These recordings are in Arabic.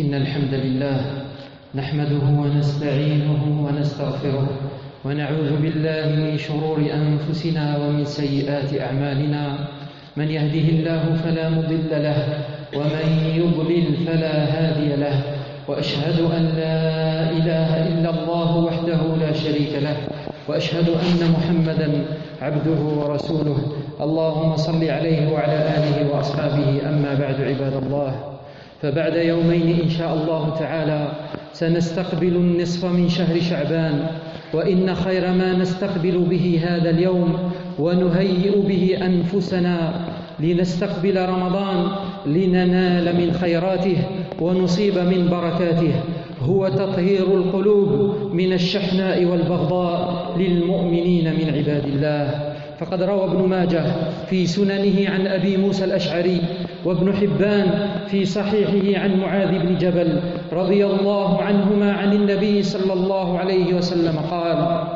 إن الحمد لله نحمده ونستعينه ونستغفره ونعوذ بالله من شرور أنفسنا ومن سيئات أعمالنا. من يهده الله فلا مضل له ومن يضلل فلا هادي له وأشهد أن لا إله إلا الله وحده لا شريك له وأشهد أن محمدا عبده ورسوله. اللهم صل عليه وعلى آله وأصحابه. أما بعد عباد الله فبعد يومين إن شاء الله تعالى سنستقبل النصف من شهر شعبان وإن خير ما نستقبل به هذا اليوم ونهيئ به أنفسنا لنستقبل رمضان لننال من خيراته ونصيب من بركاته. هو تطهير القلوب من الشحناء والبغضاء للمؤمنين من عباد الله. فقد روى ابن ماجه في سننه عن أبي موسى الأشعري وابن حبان في صحيحه عن معاذ بن جبل رضي الله عنهما عن النبي صلى الله عليه وسلم قال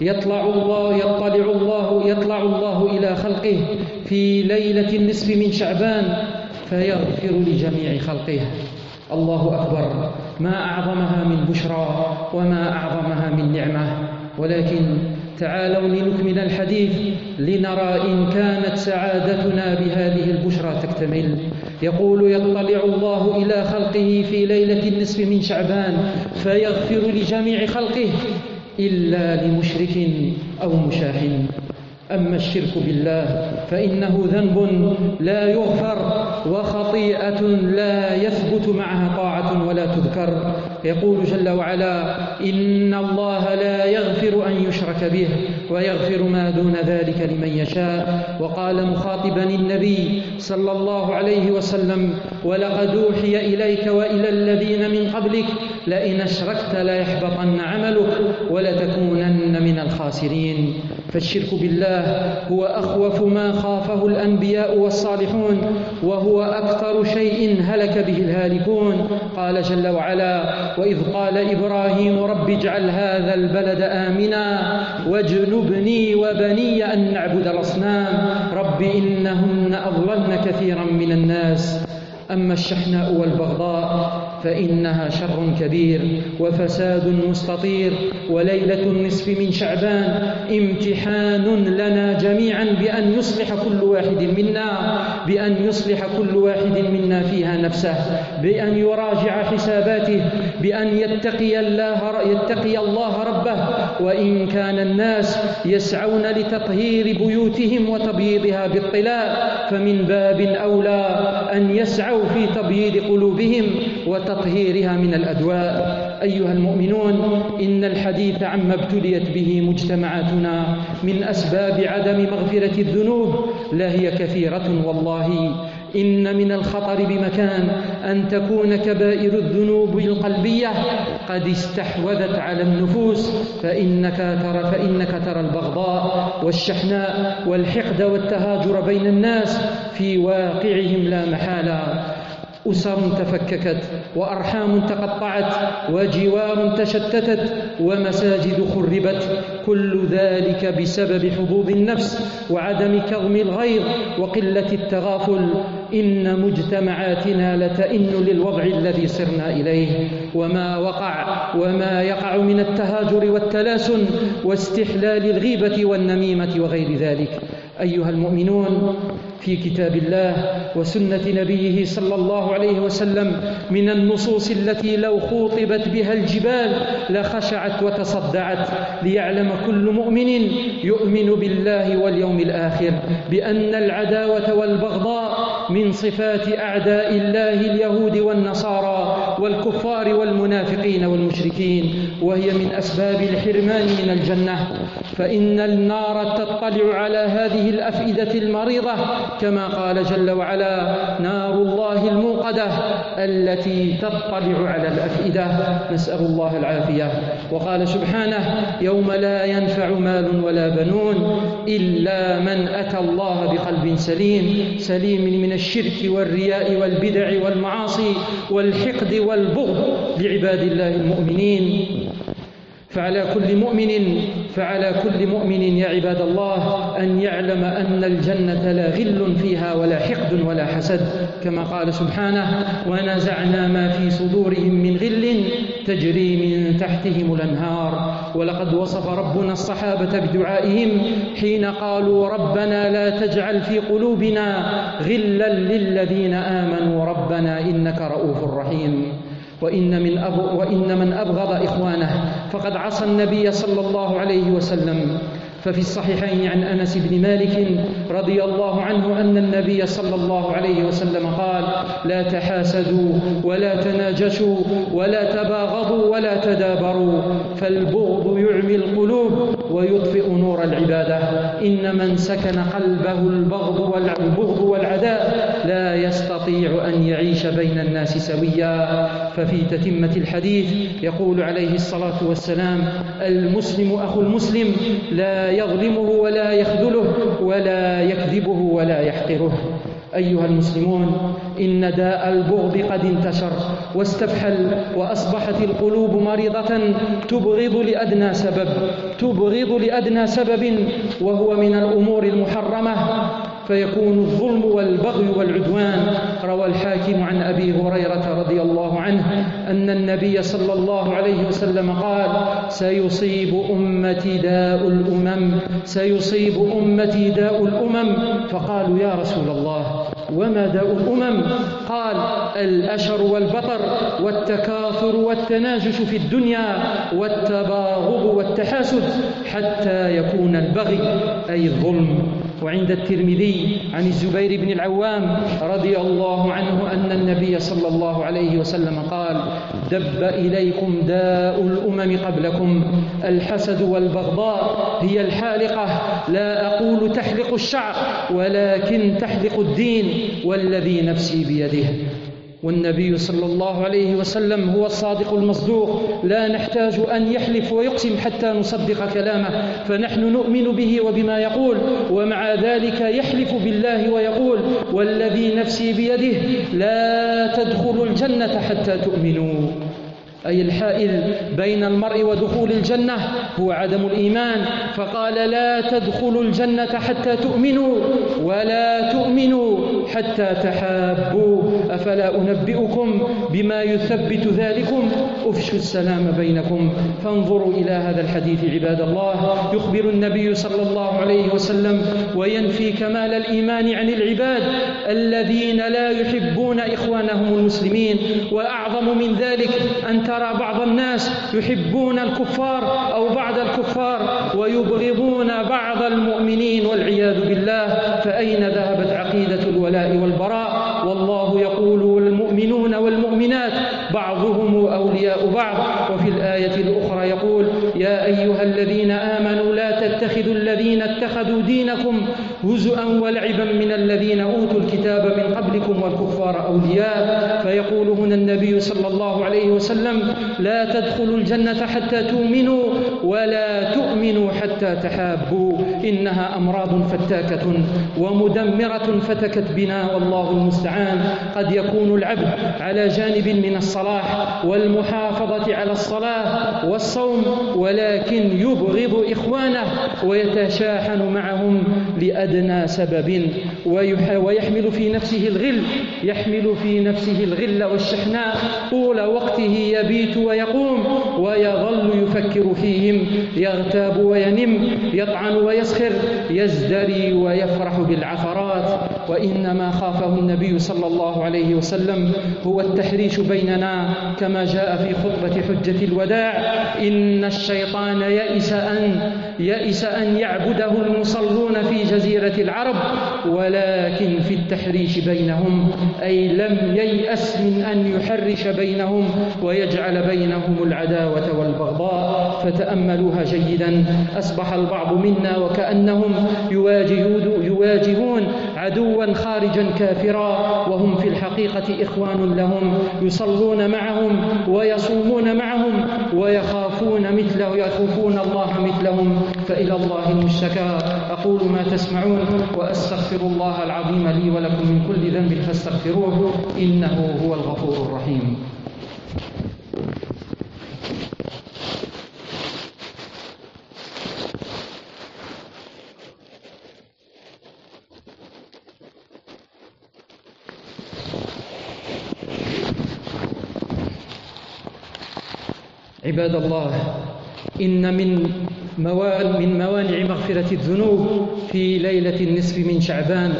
يطلع الله يطلع الله يطلع الله إلى خلقه في ليلة النصف من شعبان فيغفر لجميع خلقه. الله أكبر. ما أعظمها من بشرى وما أعظمها من نعمة. ولكن تعالوا لنكمل الحديث لنرى إن كانت سعادتنا بهذه البشرى تكتمل. يقول يطلع الله إلى خلقه في ليلة النصف من شعبان فيغفر لجميع خلقه إلا لمشرك أو مشاح. أما الشرك بالله فإنه ذنب لا يغفر وخطيئة لا يثبت معها طاعة ولا تذكر. يقول جل وعلا إن الله لا يغفر أن يشرك به ويغفر ما دون ذلك لمن يشاء. وقال مخاطبا النبي صلى الله عليه وسلم ولقد أوحي إليك وإلى الذين من قبلك لئن أشركت ليحبطن عملك ولتكونن من الخاسرين. فالشرك بالله هو أخوف ما خافه الأنبياء والصالحون وهو أكثر شيء هلك به الهالكون. قال جل وعلا وإذ قال إبراهيم رب اجعل هذا البلد آمنا واجنبني وبني أن نعبد الأصنام. رب إنهن أضللن كثيرا من الناس. أما الشحناء والبغضاء فإنها شر كبير وفساد مستطير وليلة النصف من شعبان امتحان لنا جميعا بأن يصلح كل واحد منا بأن يصلح كل واحد منا فيها نفسه بأن يراجع حساباته بأن يتقي الله يتقي الله ربه وإن كان الناس يسعون لتطهير بيوتهم وتبييضها بالطلاء فمن باب أولى أن يسعوا في تبييض قلوبهم وتطهيرها من الأدواء. أيها المؤمنون إن الحديث عما ابتليت به مجتمعاتنا من أسباب عدم مغفرة الذنوب لهي كثيرة والله. إن من الخطر بمكان أن تكون كبائر الذنوب القلبية قد استحوذت على النفوس فإنك ترى فإنك ترى البغضاء والشحناء والحقد والتهاجر بين الناس في واقعهم لا محالة. أسر تفككت وأرحام تقطعت وجوار تشتتت ومساجد خربت كل ذلك بسبب حظوظ النفس وعدم كظم الغيظ وقلة التغافل إن مجتمعاتنا لتئن للوضع الذي صرنا إليه وما وقع وما يقع من التهاجر والتلاسن واستحلال الغيبة والنميمة وغير ذلك أيها المؤمنون في كتاب الله وسنة نبيه صلى الله عليه وسلم من النصوص التي لو خوطبت بها الجبال لخشعت وتصدعت ليعلم كل مؤمن يؤمن بالله واليوم الآخر بأن العداوة والبغضاء من صفات أعداء الله اليهود والنصارى والكفار والمنافقين والمشركين وهي من أسباب الحرمان من الجنة. فإن النار تطلع على هذه الأفئدة المريضة كما قال جل وعلا نار الله الموقدة التي تطلع على الأفئدة. نسأل الله العافية. وقال سبحانه يوم لا ينفع مال ولا بنون إلا من أتى الله بقلب سليم. سليم من الشرك والرياء والبدع والمعاصي والحقد والبغض لعباد الله المؤمنين. فعلى كل مؤمن فعلى كل مؤمن يا عباد الله أن يعلم أن الجنة لا غل فيها ولا حقد ولا حسد. كما قال سبحانه ونزعنا ما في صدورهم من غل تجري من تحتهم الأنهار. ولقد وصف ربنا الصحابة بدعائهم حين قالوا ربنا لا تجعل في قلوبنا غلا للذين آمنوا ربنا إنك رؤوف رحيم. وإن من, أب وإن من أبغض إخوانه فقد عصى النبي صلى الله عليه وسلم. ففي الصحيحين عن أنس بن مالك رضي الله عنه أن النبي صلى الله عليه وسلم قال لا تحاسدوا ولا تناجشوا ولا تباغضوا ولا تدابروا فالبغض يعمي القلوب ويطفئ نور العبادة. إن من سكن قلبه البغض والعداء لا يستطيع أن يعيش بين الناس سويا. ففي تتمة الحديث يقول عليه الصلاة والسلام المسلم أخو المسلم لا يظلمه ولا يخذله ولا يكذبه ولا يحقره. أيها المسلمون إن داء البغض قد انتشر واستفحل وأصبحت القلوب مريضة تبغض لأدنى سبب تبغض لأدنى سبب وهو من الأمور المحرمة. فيكون الظلم والبغي والعدوان. روى الحاكم عن أبي هريرة رضي الله عنه أن النبي صلى الله عليه وسلم قال سيصيب أمتي داء الأمم سيصيب أمتي داء الأمم. فقالوا يا رسول الله وما داء الأمم؟ قال الأشر والبطر والتكاثر والتناجش في الدنيا والتباغض والتحاسد حتى يكون البغي أي الظلم. وعند الترمذي عن الزبير بن العوام رضي الله عنه أن النبي صلى الله عليه وسلم قال دب إليكم داء الأمم قبلكم. الحسد والبغضاء هي الحالقة. لا أقول تحلق الشعر ولكن تحلق الدين والذي نفسي بيده. والنبي صلى الله عليه وسلم هو الصادق المصدوق. لا نحتاج أن يحلف ويقسم حتى نصدق كلامه فنحن نؤمن به وبما يقول ومع ذلك يحلف بالله ويقول والذي نفسي بيده لا تدخلوا الجنة حتى تؤمنوا. أي الحائل بين المرء ودخول الجنة هو عدم الإيمان. فقال لا تدخلوا الجنة حتى تؤمنوا ولا تؤمنوا حتى تحابوا. أفلا أنبئكم بما يثبت ذلكم؟ أفشوا السلام بينكم. فانظروا إلى هذا الحديث عباد الله. يخبر النبي صلى الله عليه وسلم وينفي كمال الإيمان عن العباد الذين لا يحبون إخوانهم المسلمين. وأعظم من ذلك أن ترى بعض الناس يحبون الكفار أو بعض الكفار ويبغضون بعض المؤمنين والعياذ بالله فأين ذهبت عقيدة الولاء والبراء؟ والله يقول والمؤمنون والمؤمنات بعضهم أولياء بعض وفي الآية الأخرى يقول يا أيها الذين آمنوا لا تتخذوا الذين اتخذوا دينكم هزءا ولعبا من الذين أوتوا الكتاب من قبلكم والكفار أولياء. فيقول هنا النبي صلى الله عليه وسلم لا تدخلوا الجنة حتى تؤمنوا ولا تؤمنوا حتى تحابوا. إنها أمراض فتاكة ومدمرة فتكت بنا والله المستعان. قد يكون العبد على جانب من الصلاح والمحافظة على الصلاة والصوم ولكن يبغض إخوانه ويتشاحن معهم لأدنى سبب ويحمل في نفسه الغل يحمل في نفسه الغل والشحناء طول وقته يبيت ويقوم ويظل يفكر فيهم يغتاب وينم يطعن ويسخر يزدري ويفرح بالعثرات. وإنما خافه النبي صلى الله عليه وسلم هو التحريش بيننا كما جاء في خطبة حجة الوداع إن الشيطان يئس أن يئس أن يعبده المصلون في جزيرة العرب ولكن في التحريش بينهم أي لم ييأس من أن يحرش بينهم ويجعل بينهم العداوة والبغضاء. فتأملوها جيدا أصبح البعض منا وكأنهم يواجهون عدوا خارجا كافرا وهم في الحقيقة إخوان لهم يصلون معهم ويصومون معهم ويخافون مثله يخافون الله مثلهم فإلى الله المشتكى. أقول ما تسمعون وأستغفر الله العظيم لي ولكم من كل ذنب فاستغفروه إنه هو الغفور الرحيم. عباد الله إن من من موانع مغفرة الذنوب في ليلة النصف من شعبان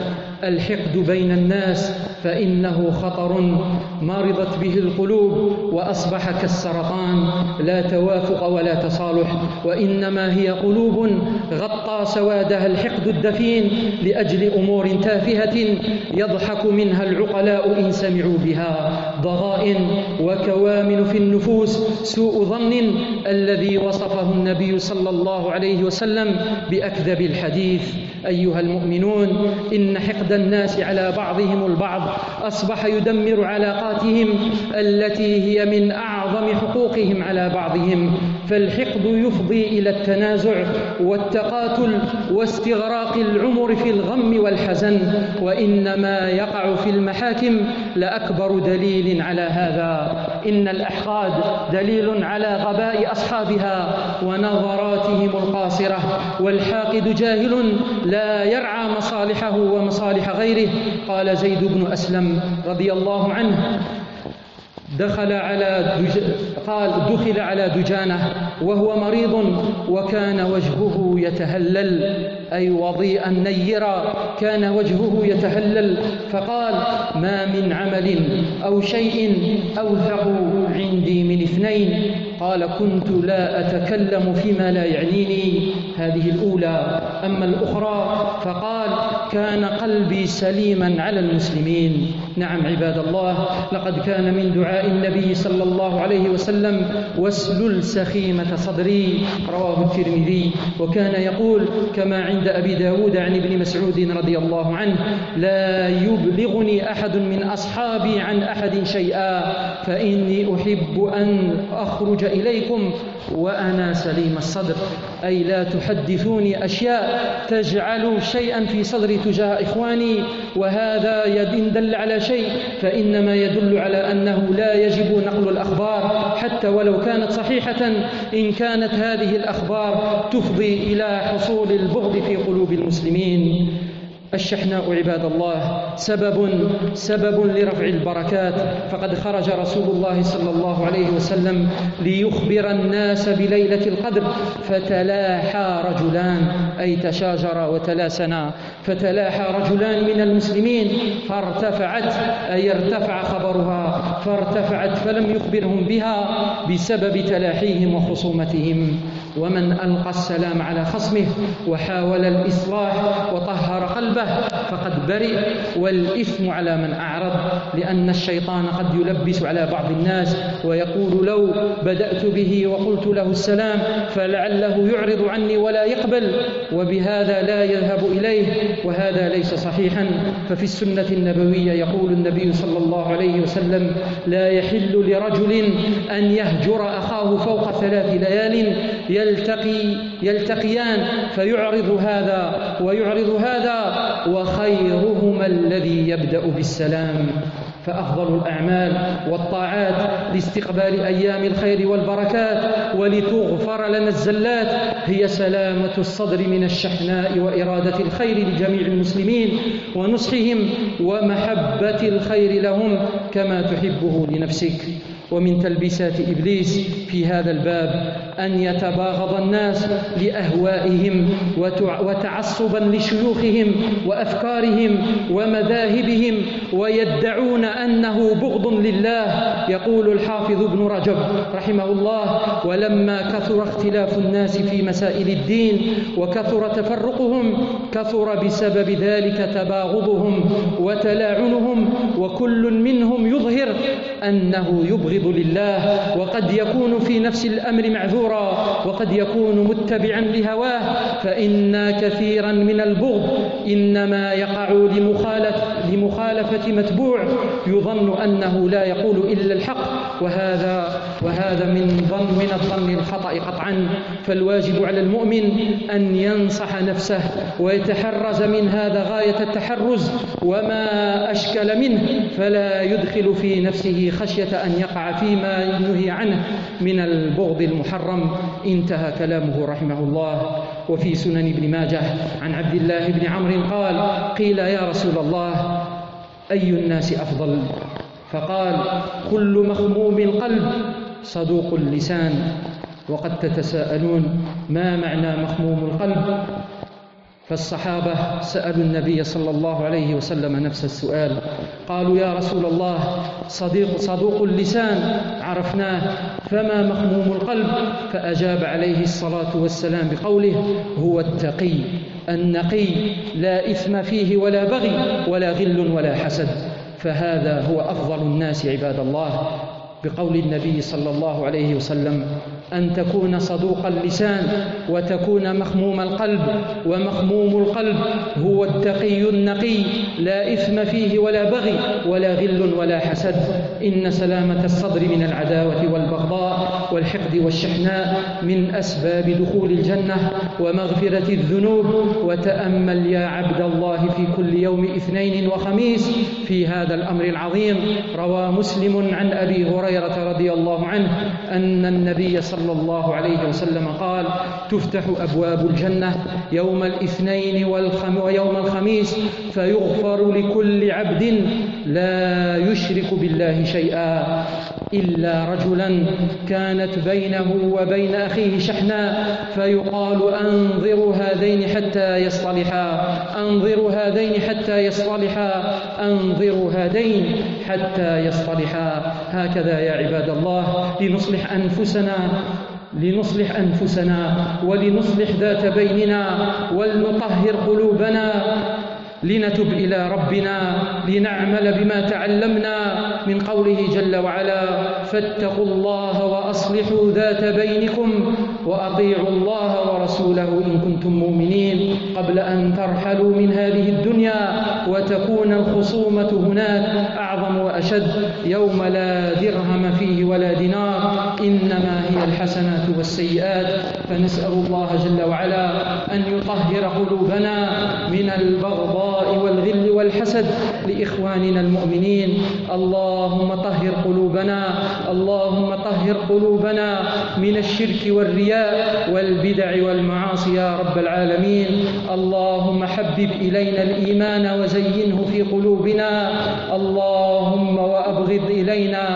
الحقد بين الناس فإنه خطر مرضت به القلوب وأصبح كالسرطان لا توافق ولا تصالح وإنما هي قلوب غطى سوادها الحقد الدفين لأجل أمور تافهة يضحك منها العقلاء إن سمعوا بها. ضغائن وكوامن في النفوس سوء ظن الذي وصفه النبي صلى الله عليه وسلم بأكذب الحديث. أيها المؤمنون إن حقد الناس على بعضهم البعض أصبح يدمر علاقاتهم التي هي من أعظم حقوقهم على بعضهم فالحقد يفضي إلى التنازع والتقاتل واستغراق العمر في الغم والحزن وإنما يقع في المحاكم لأكبر دليل على هذا. إن الأحقاد دليل على غباء أصحابها ونظراتهم القاصرة والحاقد جاهل لا يرعى مصالحه ومصالح غيره. قال زيد بن أسلم رضي الله عنه دخل على دج... قال دخل على دجانة وهو مريض وكان وجهه يتهلل أي وضيئا نيرا كان وجهه يتهلل فقال ما من عمل أو شيء أوثق عندي من اثنين. قال كنت لا أتكلم فيما لا يعنيني هذه الأولى. أما الأخرى فقال كان قلبي سليما على المسلمين. نعم عباد الله لقد كان من دعاء النبي صلى الله عليه وسلم واسلل سخيمة صدري. رواه الترمذي. وكان يقول كما عند أبي داود عن ابن مسعود رضي الله عنه لا يبلغني أحد من أصحابي عن أحد شيئا فإني أحب أن أخرج إليكم وأنا سليم الصدر. أي لا تحدثوني أشياء تجعل شيئا في صدري تجاه إخواني وهذا إن دل على شيء فإنما يدل على أنه لا يجب نقل الأخبار حتى ولو كانت صحيحة إن كانت هذه الأخبار تفضي إلى حصول البغض في قلوب المسلمين. الشحناء عباد الله. سبب سبب لرفع البركات. فقد خرج رسول الله صلى الله عليه وسلم ليخبر الناس بليلة القدر. فتلاحى رجلان. أي تشاجرا وتلاسنا. فتلاحى رجلان من المسلمين. فارتفعت أي ارتفع خبرها. فارتفعت فلم يخبرهم بها بسبب تلاحيهم وخصومتهم. ومن ألقى السلام على خصمه وحاول الإصلاح وطهر قلبه فقد برئ والإثم على من أعرض لأن الشيطان قد يلبس على بعض الناس ويقول لو بدأت به وقلت له السلام فلعله يعرض عني ولا يقبل وبهذا لا يذهب إليه وهذا ليس صحيحا. ففي السنة النبوية يقول النبي صلى الله عليه وسلم لا يحل لرجل أن يهجر أخاه فوق ثلاث ليال يلتقي يلتقيان فيعرض هذا ويعرض هذا وخيرهما الذي يبدأ بالسلام فأفضل الأعمال والطاعات لاستقبال أيام الخير والبركات ولتغفر لنا الزلات هي سلامة الصدر من الشحناء وإرادة الخير لجميع المسلمين ونصحهم ومحبة الخير لهم كما تحبه لنفسك. ومن تلبيسات إبليس في هذا الباب أن يتباغض الناس لأهوائهم وتعصبا لشيوخهم وأفكارهم ومذاهبهم ويدعون أنه بغض لله يقول الحافظ ابن رجب رحمه الله. ولما كثر اختلاف الناس في مسائل الدين وكثر تفرقهم كثر بسبب ذلك تباغضهم وتلاعنهم وكل منهم يظهر أنه يبغض لله وقد يكون في نفس الأمر معذورا وقد يكون متبعا لهواه فإن كثيرا من البغض إنما يقع لمخالفة, لمخالفة متبوع يظن أنه لا يقول إلا الحق وهذا وهذا من ظن من الظن الخطأ قطعا. فالواجب على المؤمن أن ينصح نفسه ويتحرز من هذا غاية التحرز وما أشكل منه فلا يدخل في نفسه خشية أن يقع فيما نهي عنه من البغض المحرم. انتهى كلامه رحمه الله. وفي سنن ابن ماجه عن عبد الله بن عمرو قال قيل يا رسول الله أي الناس أفضل؟ فقال كل مخموم القلب صدوق اللسان. وقد تتساءلون ما معنى مخموم القلب؟ فالصحابة سألوا النبي صلى الله عليه وسلم نفس السؤال. قالوا يا رسول الله صديق صدوق اللسان عرفناه فما مخموم القلب؟ فأجاب عليه الصلاة والسلام بقوله هو التقي النقي لا إثم فيه ولا بغي ولا غل ولا حسد. فهذا هو أفضل الناس عباد الله بقول النبي صلى الله عليه وسلم. أن تكون صدوق اللسان وتكون مخموم القلب ومخموم القلب هو التقي النقي لا إثم فيه ولا بغي ولا غل ولا حسد. إن سلامة الصدر من العداوة والبغضاء والحقد والشحناء من أسباب دخول الجنة ومغفرة الذنوب. وتأمل يا عبد الله في كل يوم اثنين وخميس في هذا الأمر العظيم روى مسلم عن أبي هريرة رضي الله عنه أن النبي صلى الله عليه وسلم قال تفتح أبواب الجنة يوم الاثنين والخم ويوم الخميس فيغفر لكل عبد لا يشرك بالله شيئا إلا رجلا كانت بينه وبين أخيه شحناء فيقال أنظروا هذين حتى يصطلحا أنظروا هذين حتى يصطلحا أنظروا هذين حتى يصطلحا. هكذا يا عباد الله لنصلح أنفسنا لنصلح أنفسنا ولنصلح ذات بيننا ولنطهر قلوبنا. لنتب إلى ربنا لنعمل بما تعلمنا من قوله جل وعلا فاتقوا الله وأصلحوا ذات بينكم وأطيعوا الله ورسوله إن كنتم مؤمنين قبل أن ترحلوا من هذه الدنيا وتكون الخصومة هناك أعظم وأشد يوم لا درهم فيه ولا دينار إنما هي الحسنات والسيئات فنسأل الله جل وعلا أن يطهر قلوبنا من البغضاء والغل والحسد لإخواننا المؤمنين. اللهم طهر قلوبنا اللهم طهر قلوبنا من الشرك والرياء والبدع والمعاصي يا رب العالمين. اللهم حبب إلينا الإيمان وزينه في قلوبنا. اللهم وأبغض إلينا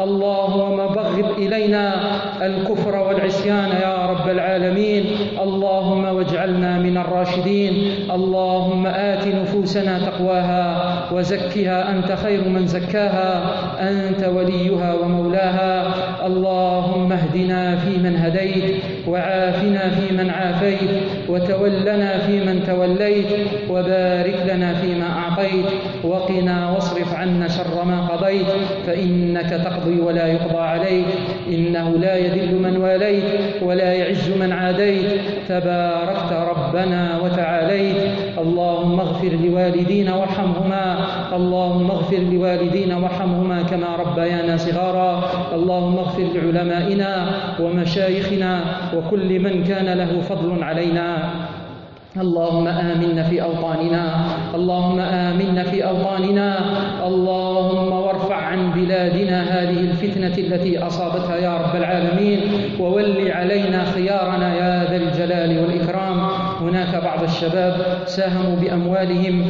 اللهم بغض إلينا الكفر والعصيان يا رب العالمين. اللهم واجعلنا من الراشدين. اللهم آت نفوسنا تقواها وزكها. أنت خير من زكاها. أنت وليها ومولاها. اللهم اهدنا فيمن هديت. وعافنا فيمن عافيت وتولنا فيمن توليت وبارك لنا فيما أعطيت وقنا واصرف عنا شر ما قضيت فإنك تقضي ولا يقضى عليك إنه لا يذل من واليت ولا يعز من عاديت تباركت ربنا وتعاليت. اللهم اغفر لوالدينا وارحمهما اللهم اغفر لوالدينا وارحمهما كما ربيانا صغارا اللهم اغفر لعلمائنا ومشايخنا وكل من كان له فضل علينا. اللهم آمنا في أوطاننا. اللهم آمنا في أوطاننا. اللهم وارفع عن بلادنا هذه الفتنة التي أصابتها يا رب العالمين. وول علينا خيارنا يا ذا الجلال والإكرام. هناك بعض الشباب ساهموا بأموالهم.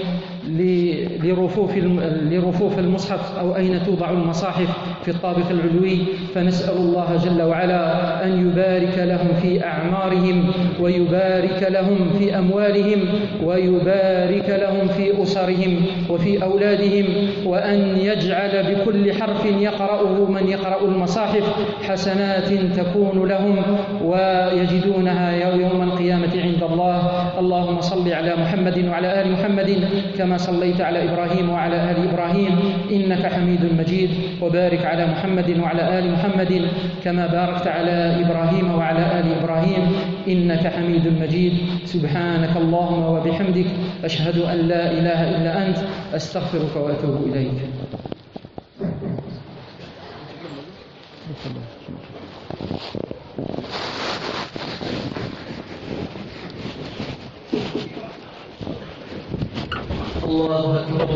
لرفوف المصحف أو أين توضع المصاحف في الطابق العلوي فنسأل الله جل وعلا أن يبارك لهم في أعمارهم ويبارك لهم في أموالهم ويبارك لهم في أسرهم وفي أولادهم وأن يجعل بكل حرف يقرأه من يقرأ المصاحف حسنات تكون لهم ويجدونها يوم القيامة عند الله. اللهم صل على محمد وعلى آل محمد كما صليت على إبراهيم وعلى آل إبراهيم إنك حميد مجيد وبارك على محمد وعلى آل محمد كما باركت على إبراهيم وعلى آل إبراهيم إنك حميد مجيد. سبحانك اللهم وبحمدك أشهد أن لا إله إلا أنت أستغفرك وأتوب إليك الله أكبر